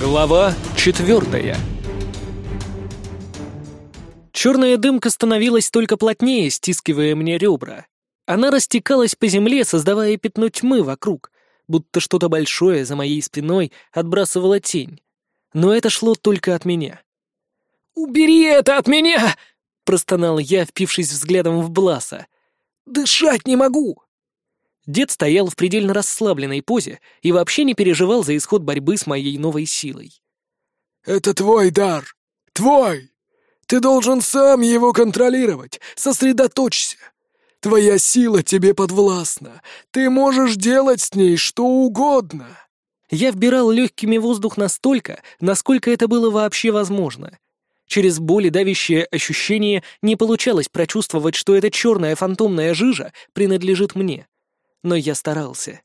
Глава четвертая Черная дымка становилась только плотнее, стискивая мне ребра. Она растекалась по земле, создавая пятно тьмы вокруг, будто что-то большое за моей спиной отбрасывало тень. Но это шло только от меня. «Убери это от меня!» — простонал я, впившись взглядом в Бласа. «Дышать не могу!» Дед стоял в предельно расслабленной позе и вообще не переживал за исход борьбы с моей новой силой. «Это твой дар! Твой! Ты должен сам его контролировать! Сосредоточься! Твоя сила тебе подвластна! Ты можешь делать с ней что угодно!» Я вбирал легкими воздух настолько, насколько это было вообще возможно. Через боль и давящее ощущение не получалось прочувствовать, что эта черная фантомная жижа принадлежит мне но я старался.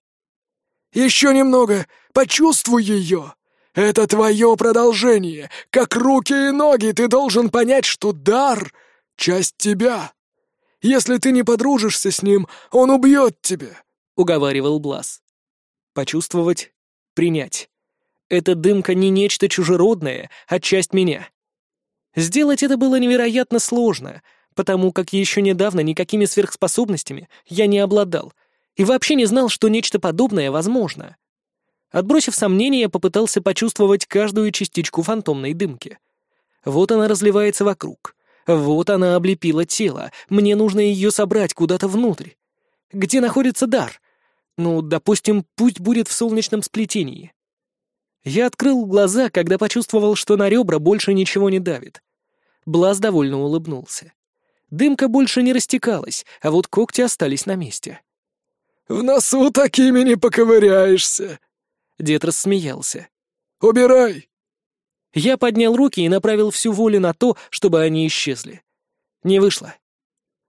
«Еще немного! Почувствуй ее! Это твое продолжение! Как руки и ноги ты должен понять, что дар — часть тебя! Если ты не подружишься с ним, он убьет тебя!» — уговаривал Блас. «Почувствовать, принять. Эта дымка не нечто чужеродное, а часть меня. Сделать это было невероятно сложно, потому как еще недавно никакими сверхспособностями я не обладал — и вообще не знал, что нечто подобное возможно. Отбросив сомнения, попытался почувствовать каждую частичку фантомной дымки. Вот она разливается вокруг. Вот она облепила тело. Мне нужно ее собрать куда-то внутрь. Где находится дар? Ну, допустим, пусть будет в солнечном сплетении. Я открыл глаза, когда почувствовал, что на ребра больше ничего не давит. Блаз довольно улыбнулся. Дымка больше не растекалась, а вот когти остались на месте. В носу такими не поковыряешься!» Дед рассмеялся. «Убирай!» Я поднял руки и направил всю волю на то, чтобы они исчезли. Не вышло.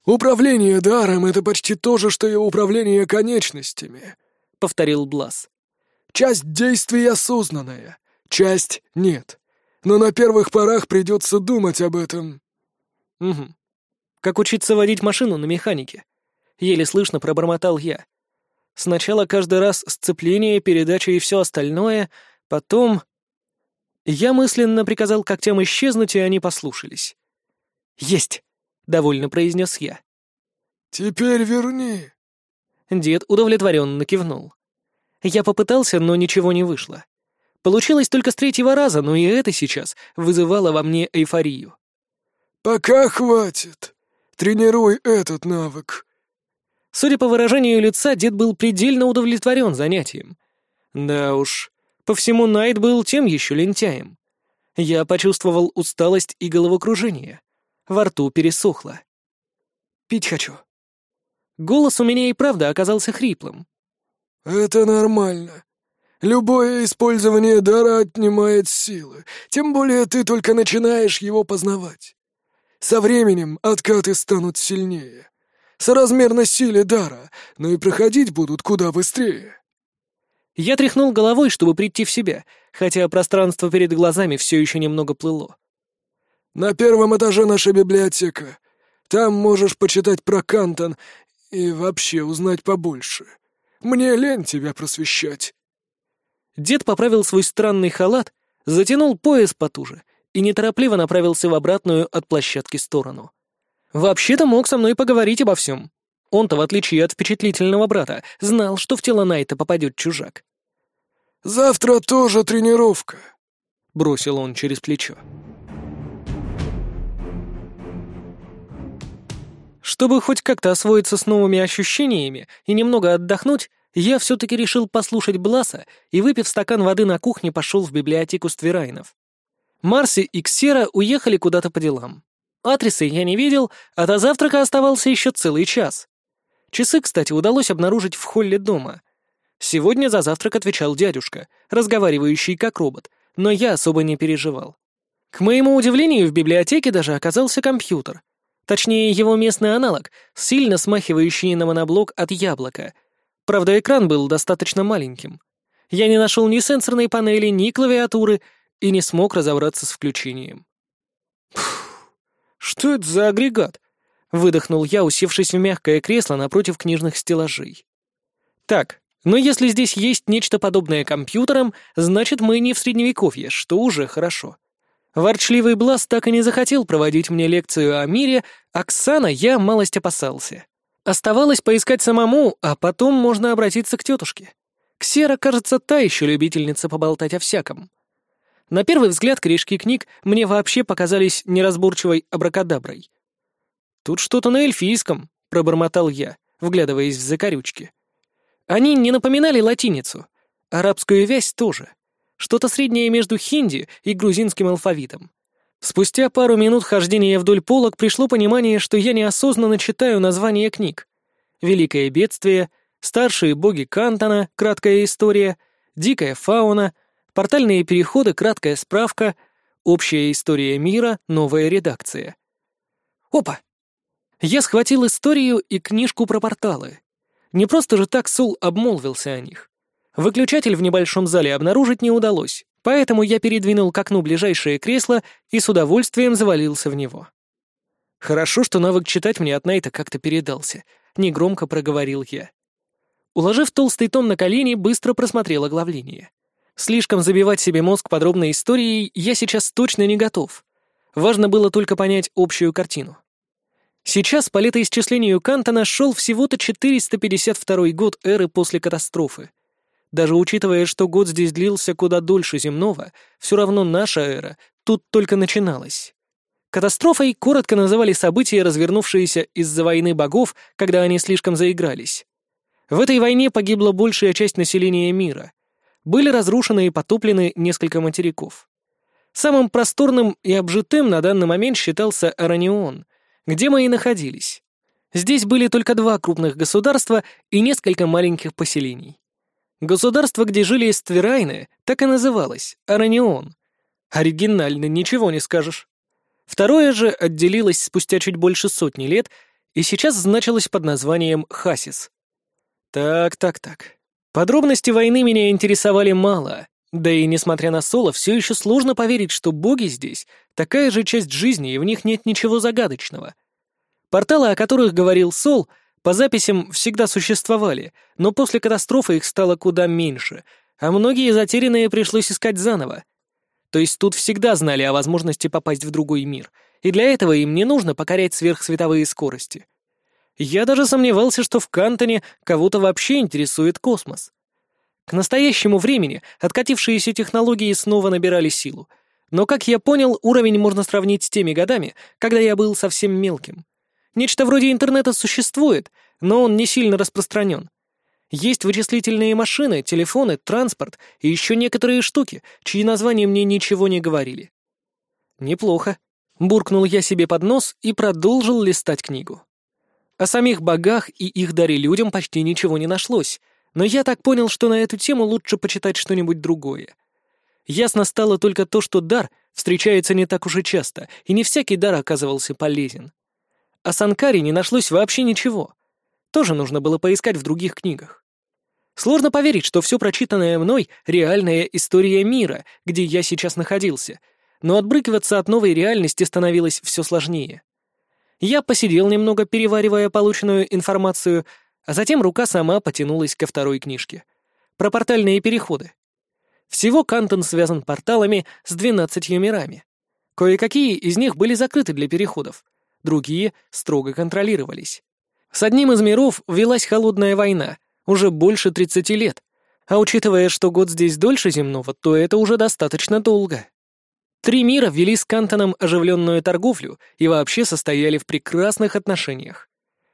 «Управление даром — это почти то же, что и управление конечностями», — повторил Блас. «Часть действий осознанная, часть — нет. Но на первых порах придется думать об этом». «Угу. Как учиться водить машину на механике?» Еле слышно пробормотал я. Сначала каждый раз сцепление, передача и все остальное, потом... Я мысленно приказал когтям исчезнуть, и они послушались. «Есть!» — довольно произнес я. «Теперь верни!» Дед удовлетворенно кивнул. Я попытался, но ничего не вышло. Получилось только с третьего раза, но и это сейчас вызывало во мне эйфорию. «Пока хватит. Тренируй этот навык. Судя по выражению лица, дед был предельно удовлетворен занятием. Да уж, по всему Найт был тем еще лентяем. Я почувствовал усталость и головокружение. Во рту пересохло. «Пить хочу». Голос у меня и правда оказался хриплым. «Это нормально. Любое использование дара отнимает силы, тем более ты только начинаешь его познавать. Со временем откаты станут сильнее соразмерно силе дара, но и проходить будут куда быстрее». Я тряхнул головой, чтобы прийти в себя, хотя пространство перед глазами все еще немного плыло. «На первом этаже наша библиотека. Там можешь почитать про Кантон и вообще узнать побольше. Мне лень тебя просвещать». Дед поправил свой странный халат, затянул пояс потуже и неторопливо направился в обратную от площадки сторону. Вообще-то мог со мной поговорить обо всем. Он-то, в отличие от впечатлительного брата, знал, что в тело Найта попадет чужак. «Завтра тоже тренировка», — бросил он через плечо. Чтобы хоть как-то освоиться с новыми ощущениями и немного отдохнуть, я все-таки решил послушать Бласа и, выпив стакан воды на кухне, пошел в библиотеку Стверайнов. Марси и Ксера уехали куда-то по делам. Адреса я не видел, а до завтрака оставался еще целый час. Часы, кстати, удалось обнаружить в холле дома. Сегодня за завтрак отвечал дядюшка, разговаривающий как робот, но я особо не переживал. К моему удивлению, в библиотеке даже оказался компьютер. Точнее, его местный аналог, сильно смахивающий на моноблок от яблока. Правда, экран был достаточно маленьким. Я не нашел ни сенсорной панели, ни клавиатуры и не смог разобраться с включением. «Что это за агрегат?» — выдохнул я, усевшись в мягкое кресло напротив книжных стеллажей. «Так, Но если здесь есть нечто подобное компьютерам, значит мы не в средневековье, что уже хорошо. Ворчливый Блас так и не захотел проводить мне лекцию о мире, Оксана я малость опасался. Оставалось поискать самому, а потом можно обратиться к тетушке. Ксера, кажется, та еще любительница поболтать о всяком. На первый взгляд корешки книг мне вообще показались неразборчивой абракадаброй. «Тут что-то на эльфийском», — пробормотал я, вглядываясь в закорючки. Они не напоминали латиницу. Арабскую вязь тоже. Что-то среднее между хинди и грузинским алфавитом. Спустя пару минут хождения вдоль полок пришло понимание, что я неосознанно читаю названия книг. «Великое бедствие», «Старшие боги Кантона», «Краткая история», «Дикая фауна», «Портальные переходы», «Краткая справка», «Общая история мира», «Новая редакция». Опа! Я схватил историю и книжку про порталы. Не просто же так Сул обмолвился о них. Выключатель в небольшом зале обнаружить не удалось, поэтому я передвинул к окну ближайшее кресло и с удовольствием завалился в него. Хорошо, что навык читать мне от Найта как-то передался, негромко проговорил я. Уложив толстый том на колени, быстро просмотрел оглавление. Слишком забивать себе мозг подробной историей я сейчас точно не готов. Важно было только понять общую картину. Сейчас по летоисчислению Кантона шел всего-то 452 год эры после катастрофы. Даже учитывая, что год здесь длился куда дольше земного, все равно наша эра тут только начиналась. Катастрофой коротко называли события, развернувшиеся из-за войны богов, когда они слишком заигрались. В этой войне погибла большая часть населения мира. Были разрушены и потоплены несколько материков. Самым просторным и обжитым на данный момент считался Аранион, где мы и находились. Здесь были только два крупных государства и несколько маленьких поселений. Государство, где жили эстверайны, так и называлось — Аранион. Оригинально, ничего не скажешь. Второе же отделилось спустя чуть больше сотни лет и сейчас значилось под названием Хасис. Так, так, так. Подробности войны меня интересовали мало, да и несмотря на Соло, все еще сложно поверить, что боги здесь — такая же часть жизни, и в них нет ничего загадочного. Порталы, о которых говорил Сол, по записям всегда существовали, но после катастрофы их стало куда меньше, а многие затерянные пришлось искать заново. То есть тут всегда знали о возможности попасть в другой мир, и для этого им не нужно покорять сверхсветовые скорости. Я даже сомневался, что в Кантоне кого-то вообще интересует космос. К настоящему времени откатившиеся технологии снова набирали силу. Но, как я понял, уровень можно сравнить с теми годами, когда я был совсем мелким. Нечто вроде интернета существует, но он не сильно распространен. Есть вычислительные машины, телефоны, транспорт и еще некоторые штуки, чьи названия мне ничего не говорили. Неплохо. Буркнул я себе под нос и продолжил листать книгу. О самих богах и их даре людям почти ничего не нашлось, но я так понял, что на эту тему лучше почитать что-нибудь другое. Ясно стало только то, что дар встречается не так уж и часто, и не всякий дар оказывался полезен. О Санкаре не нашлось вообще ничего. Тоже нужно было поискать в других книгах. Сложно поверить, что все прочитанное мной — реальная история мира, где я сейчас находился, но отбрыкиваться от новой реальности становилось все сложнее. Я посидел немного, переваривая полученную информацию, а затем рука сама потянулась ко второй книжке. Про портальные переходы. Всего Кантон связан порталами с двенадцатью мирами. Кое-какие из них были закрыты для переходов, другие строго контролировались. С одним из миров велась холодная война, уже больше 30 лет, а учитывая, что год здесь дольше земного, то это уже достаточно долго. Три мира вели с Кантоном оживленную торговлю и вообще состояли в прекрасных отношениях.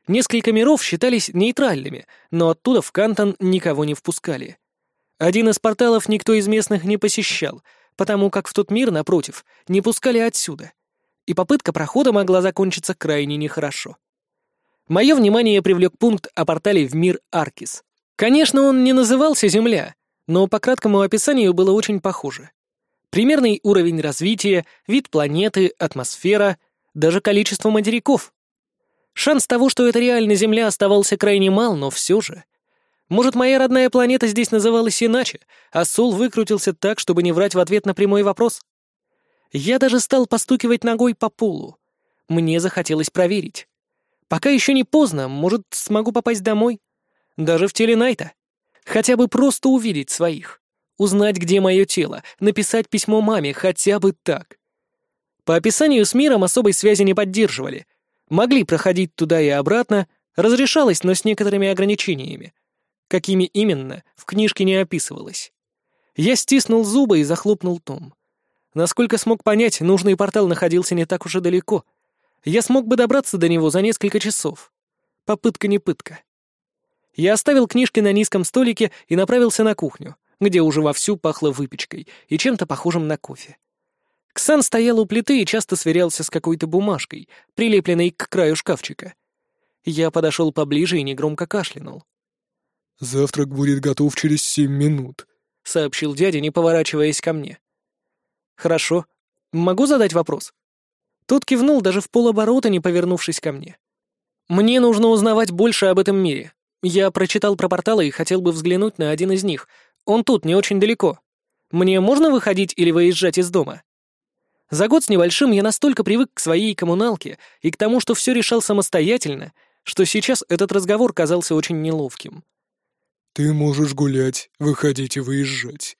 Несколько миров считались нейтральными, но оттуда в Кантон никого не впускали. Один из порталов никто из местных не посещал, потому как в тот мир, напротив, не пускали отсюда. И попытка прохода могла закончиться крайне нехорошо. Мое внимание привлек пункт о портале в мир Аркис. Конечно, он не назывался Земля, но по краткому описанию было очень похоже. Примерный уровень развития, вид планеты, атмосфера, даже количество материков. Шанс того, что это реально Земля, оставался крайне мал, но все же. Может, моя родная планета здесь называлась иначе, а Сол выкрутился так, чтобы не врать в ответ на прямой вопрос? Я даже стал постукивать ногой по полу. Мне захотелось проверить. Пока еще не поздно, может, смогу попасть домой? Даже в теле Найта. Хотя бы просто увидеть своих. Узнать, где мое тело, написать письмо маме, хотя бы так. По описанию с миром особой связи не поддерживали. Могли проходить туда и обратно, разрешалось, но с некоторыми ограничениями. Какими именно, в книжке не описывалось. Я стиснул зубы и захлопнул том. Насколько смог понять, нужный портал находился не так уж и далеко. Я смог бы добраться до него за несколько часов. Попытка не пытка. Я оставил книжки на низком столике и направился на кухню, где уже вовсю пахло выпечкой и чем-то похожим на кофе. Ксан стоял у плиты и часто сверялся с какой-то бумажкой, прилепленной к краю шкафчика. Я подошел поближе и негромко кашлянул. «Завтрак будет готов через семь минут», — сообщил дядя, не поворачиваясь ко мне. «Хорошо. Могу задать вопрос?» Тот кивнул даже в полоборота, не повернувшись ко мне. «Мне нужно узнавать больше об этом мире. Я прочитал про порталы и хотел бы взглянуть на один из них. Он тут, не очень далеко. Мне можно выходить или выезжать из дома?» За год с небольшим я настолько привык к своей коммуналке и к тому, что все решал самостоятельно, что сейчас этот разговор казался очень неловким. «Ты можешь гулять, выходить и выезжать.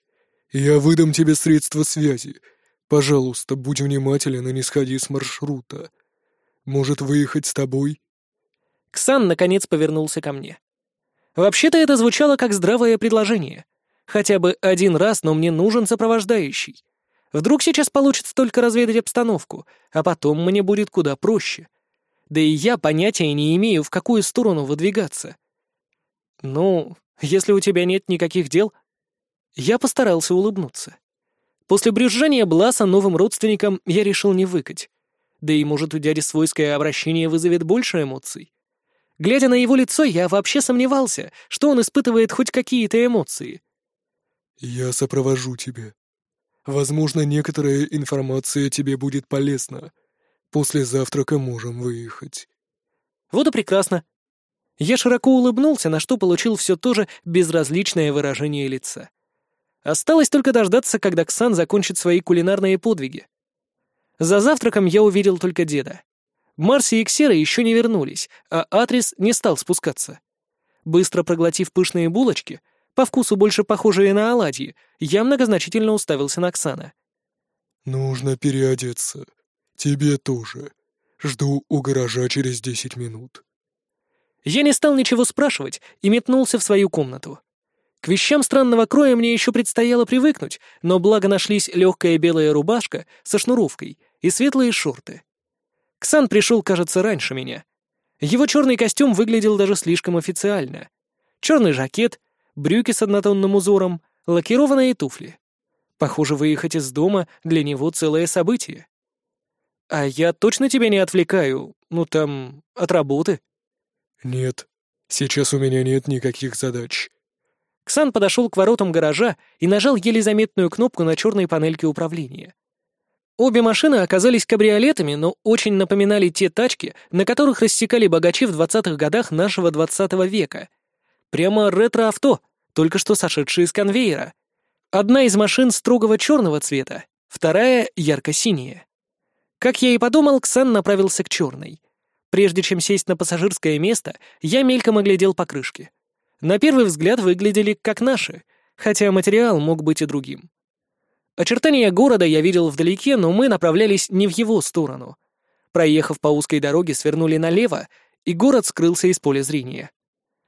Я выдам тебе средства связи. Пожалуйста, будь внимателен и не сходи с маршрута. Может, выехать с тобой?» Ксан, наконец, повернулся ко мне. «Вообще-то это звучало как здравое предложение. Хотя бы один раз, но мне нужен сопровождающий. Вдруг сейчас получится только разведать обстановку, а потом мне будет куда проще. Да и я понятия не имею, в какую сторону выдвигаться. Ну, если у тебя нет никаких дел...» Я постарался улыбнуться. После брюзжания Бласа новым родственникам я решил не выкать. Да и, может, у дяди свойское обращение вызовет больше эмоций. Глядя на его лицо, я вообще сомневался, что он испытывает хоть какие-то эмоции. «Я сопровожу тебя. Возможно, некоторая информация тебе будет полезна. После завтрака можем выехать». Вот и прекрасно. Я широко улыбнулся, на что получил все то же безразличное выражение лица. Осталось только дождаться, когда Ксан закончит свои кулинарные подвиги. За завтраком я увидел только деда. Марси и Ксера еще не вернулись, а Атрис не стал спускаться. Быстро проглотив пышные булочки, по вкусу больше похожие на оладьи, я многозначительно уставился на Ксана. «Нужно переодеться. Тебе тоже. Жду у гаража через десять минут». Я не стал ничего спрашивать и метнулся в свою комнату. К вещам странного кроя мне еще предстояло привыкнуть, но благо нашлись легкая белая рубашка со шнуровкой и светлые шорты. Ксан пришел, кажется, раньше меня. Его черный костюм выглядел даже слишком официально. Черный жакет, брюки с однотонным узором, лакированные туфли. Похоже, выехать из дома для него целое событие. А я точно тебя не отвлекаю, ну там, от работы? Нет, сейчас у меня нет никаких задач. Ксан подошел к воротам гаража и нажал еле заметную кнопку на черной панельке управления. Обе машины оказались кабриолетами, но очень напоминали те тачки, на которых рассекали богачи в 20-х годах нашего 20 века. Прямо ретро-авто, только что сошедшие с конвейера. Одна из машин строгого черного цвета, вторая — ярко-синяя. Как я и подумал, Ксан направился к черной. Прежде чем сесть на пассажирское место, я мельком оглядел покрышки. На первый взгляд выглядели как наши, хотя материал мог быть и другим. Очертания города я видел вдалеке, но мы направлялись не в его сторону. Проехав по узкой дороге, свернули налево, и город скрылся из поля зрения.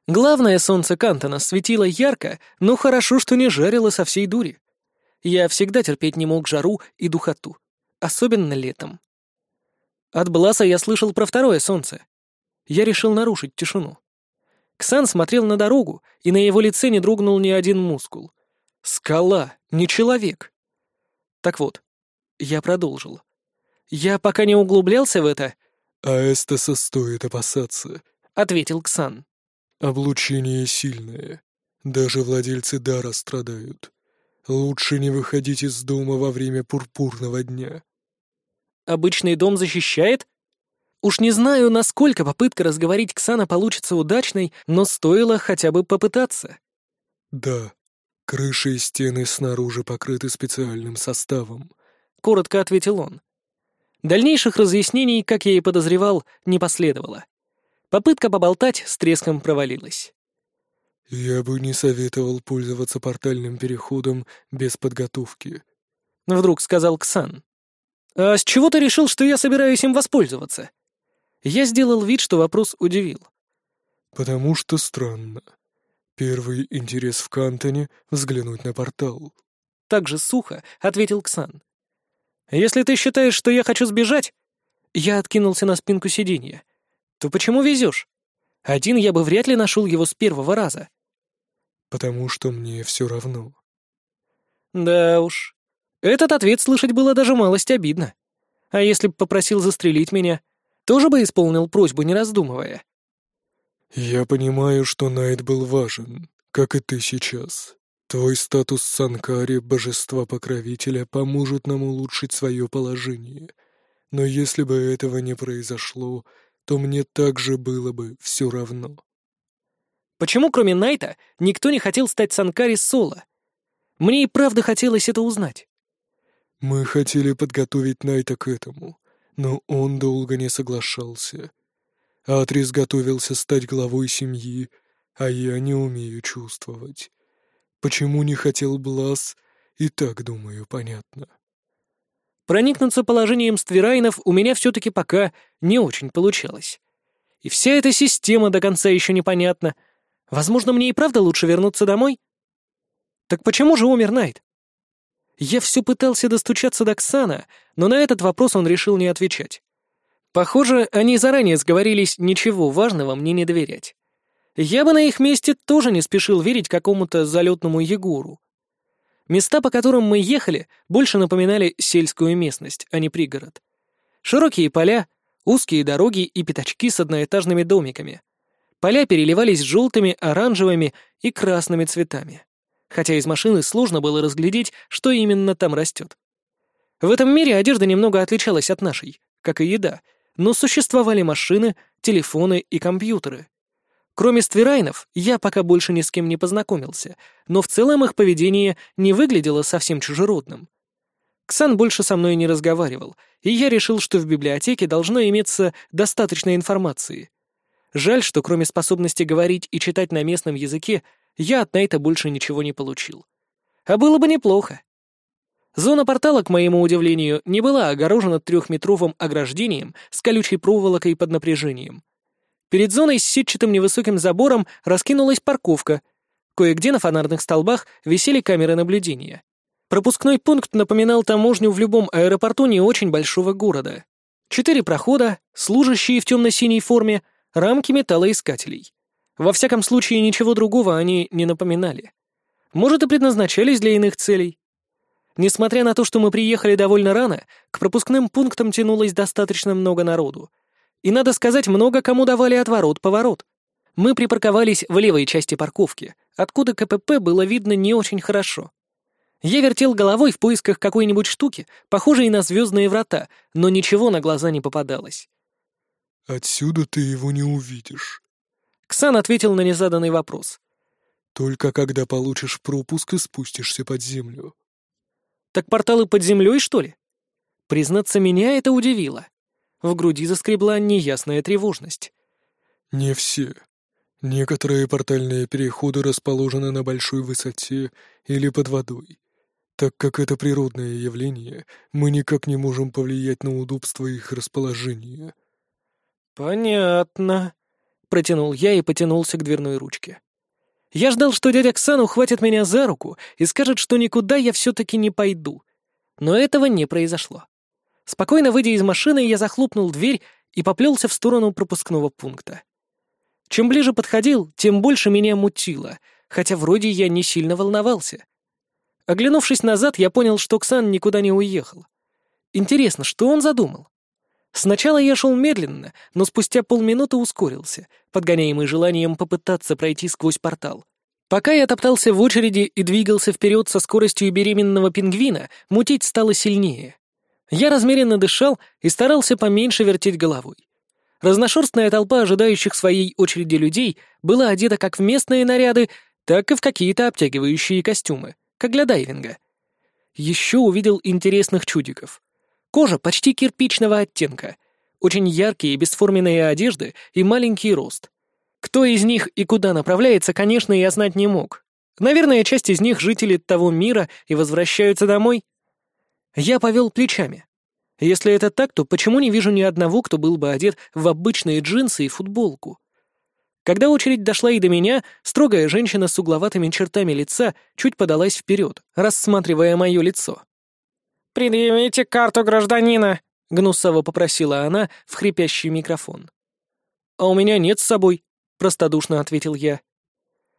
Главное солнце Кантона светило ярко, но хорошо, что не жарило со всей дури. Я всегда терпеть не мог жару и духоту, особенно летом. От Бласа я слышал про второе солнце. Я решил нарушить тишину. Ксан смотрел на дорогу, и на его лице не дрогнул ни один мускул. Скала, не человек. Так вот, я продолжил. Я пока не углублялся в это... «А Эстаса стоит опасаться», — ответил Ксан. «Облучение сильное. Даже владельцы дара страдают. Лучше не выходить из дома во время пурпурного дня». Обычный дом защищает? Уж не знаю, насколько попытка разговорить Ксана получится удачной, но стоило хотя бы попытаться. Да, крыши и стены снаружи покрыты специальным составом, — коротко ответил он. Дальнейших разъяснений, как я и подозревал, не последовало. Попытка поболтать с треском провалилась. «Я бы не советовал пользоваться портальным переходом без подготовки», — вдруг сказал Ксан. «А с чего ты решил, что я собираюсь им воспользоваться?» Я сделал вид, что вопрос удивил. «Потому что странно. Первый интерес в Кантоне — взглянуть на портал». Так же сухо ответил Ксан. «Если ты считаешь, что я хочу сбежать...» Я откинулся на спинку сиденья. «То почему везешь? Один я бы вряд ли нашел его с первого раза». «Потому что мне все равно». «Да уж. Этот ответ слышать было даже малость обидно. А если б попросил застрелить меня, тоже бы исполнил просьбу, не раздумывая». «Я понимаю, что Найт был важен, как и ты сейчас. Твой статус Санкари, божества-покровителя, поможет нам улучшить свое положение. Но если бы этого не произошло, то мне также было бы все равно». Почему, кроме Найта, никто не хотел стать Санкари Соло? Мне и правда хотелось это узнать. Мы хотели подготовить Найта к этому, но он долго не соглашался. Атрис готовился стать главой семьи, а я не умею чувствовать. Почему не хотел Блас, и так, думаю, понятно. Проникнуться положением ствирайнов у меня все-таки пока не очень получалось. И вся эта система до конца еще непонятна. Возможно, мне и правда лучше вернуться домой? Так почему же умер Найт? Я все пытался достучаться до Ксана, но на этот вопрос он решил не отвечать. Похоже, они заранее сговорились ничего важного мне не доверять. Я бы на их месте тоже не спешил верить какому-то залетному Егору. Места, по которым мы ехали, больше напоминали сельскую местность, а не пригород. Широкие поля, узкие дороги и пятачки с одноэтажными домиками. Поля переливались желтыми, оранжевыми и красными цветами. Хотя из машины сложно было разглядеть, что именно там растет. В этом мире одежда немного отличалась от нашей, как и еда, но существовали машины, телефоны и компьютеры. Кроме ствирайнов, я пока больше ни с кем не познакомился, но в целом их поведение не выглядело совсем чужеродным. Ксан больше со мной не разговаривал, и я решил, что в библиотеке должно иметься достаточно информации. Жаль, что кроме способности говорить и читать на местном языке, я от Найта больше ничего не получил. А было бы неплохо. Зона портала, к моему удивлению, не была огорожена трехметровым ограждением с колючей проволокой под напряжением. Перед зоной с сетчатым невысоким забором раскинулась парковка. Кое-где на фонарных столбах висели камеры наблюдения. Пропускной пункт напоминал таможню в любом аэропорту не очень большого города. Четыре прохода, служащие в темно-синей форме, рамки металлоискателей. Во всяком случае, ничего другого они не напоминали. Может, и предназначались для иных целей. Несмотря на то, что мы приехали довольно рано, к пропускным пунктам тянулось достаточно много народу, и, надо сказать, много кому давали отворот-поворот. Мы припарковались в левой части парковки, откуда КПП было видно не очень хорошо. Я вертел головой в поисках какой-нибудь штуки, похожей на звездные врата, но ничего на глаза не попадалось. «Отсюда ты его не увидишь». Ксан ответил на незаданный вопрос. «Только когда получишь пропуск и спустишься под землю». «Так порталы под землей, что ли?» Признаться, меня это удивило. В груди заскребла неясная тревожность. «Не все. Некоторые портальные переходы расположены на большой высоте или под водой. Так как это природное явление, мы никак не можем повлиять на удобство их расположения». «Понятно», — протянул я и потянулся к дверной ручке. Я ждал, что дядя Ксан ухватит меня за руку и скажет, что никуда я все-таки не пойду. Но этого не произошло. Спокойно выйдя из машины, я захлопнул дверь и поплелся в сторону пропускного пункта. Чем ближе подходил, тем больше меня мутило, хотя вроде я не сильно волновался. Оглянувшись назад, я понял, что Ксан никуда не уехал. Интересно, что он задумал? Сначала я шел медленно, но спустя полминуты ускорился, подгоняемый желанием попытаться пройти сквозь портал. Пока я топтался в очереди и двигался вперед со скоростью беременного пингвина, мутить стало сильнее. Я размеренно дышал и старался поменьше вертеть головой. Разношерстная толпа ожидающих своей очереди людей была одета как в местные наряды, так и в какие-то обтягивающие костюмы, как для дайвинга. Еще увидел интересных чудиков. Кожа почти кирпичного оттенка, очень яркие бесформенные одежды и маленький рост. Кто из них и куда направляется, конечно, я знать не мог. Наверное, часть из них — жители того мира и возвращаются домой. Я повел плечами. Если это так, то почему не вижу ни одного, кто был бы одет в обычные джинсы и футболку? Когда очередь дошла и до меня, строгая женщина с угловатыми чертами лица чуть подалась вперед, рассматривая мое лицо. «Предъявите карту гражданина», — гнусаво попросила она в хрипящий микрофон. «А у меня нет с собой», — простодушно ответил я.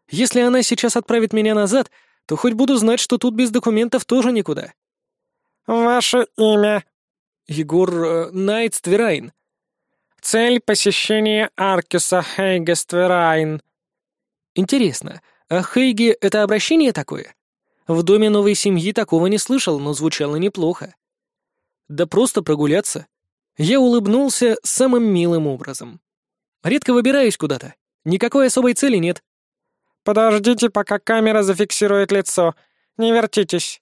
«Если она сейчас отправит меня назад, то хоть буду знать, что тут без документов тоже никуда». «Ваше имя?» «Егор э, Найтс Тверайн». «Цель посещения Аркиса Хейгес Тверайн». «Интересно, а Хейге — это обращение такое?» В доме новой семьи такого не слышал, но звучало неплохо. Да просто прогуляться. Я улыбнулся самым милым образом. Редко выбираюсь куда-то. Никакой особой цели нет. «Подождите, пока камера зафиксирует лицо. Не вертитесь».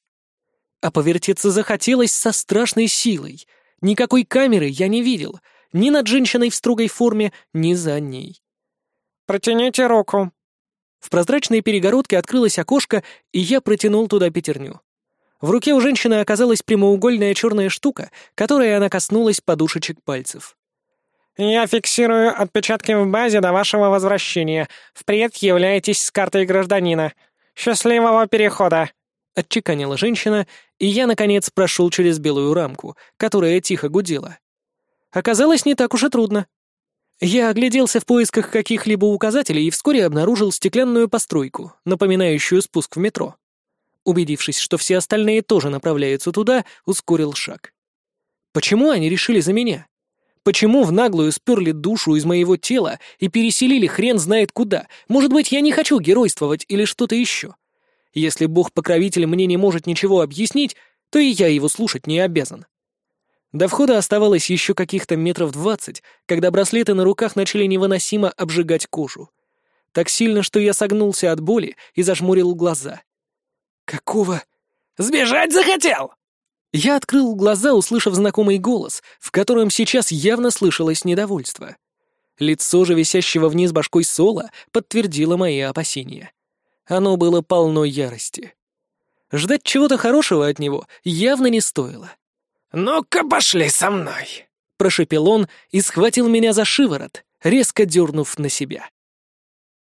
А повертеться захотелось со страшной силой. Никакой камеры я не видел. Ни над женщиной в строгой форме, ни за ней. «Протяните руку», в прозрачной перегородке открылось окошко, и я протянул туда пятерню. В руке у женщины оказалась прямоугольная черная штука, которой она коснулась подушечек пальцев. «Я фиксирую отпечатки в базе до вашего возвращения. Впредь являетесь с картой гражданина. Счастливого перехода!» Отчеканила женщина, и я, наконец, прошел через белую рамку, которая тихо гудела. Оказалось, не так уж и трудно. Я огляделся в поисках каких-либо указателей и вскоре обнаружил стеклянную постройку, напоминающую спуск в метро. Убедившись, что все остальные тоже направляются туда, ускорил шаг. Почему они решили за меня? Почему в наглую сперли душу из моего тела и переселили хрен знает куда? Может быть, я не хочу геройствовать или что-то еще? Если бог-покровитель мне не может ничего объяснить, то и я его слушать не обязан. До входа оставалось еще каких-то метров двадцать, когда браслеты на руках начали невыносимо обжигать кожу. Так сильно, что я согнулся от боли и зажмурил глаза. «Какого?» «Сбежать захотел!» Я открыл глаза, услышав знакомый голос, в котором сейчас явно слышалось недовольство. Лицо же висящего вниз башкой Сола подтвердило мои опасения. Оно было полно ярости. Ждать чего-то хорошего от него явно не стоило. «Ну-ка, пошли со мной!» — прошепел он и схватил меня за шиворот, резко дернув на себя.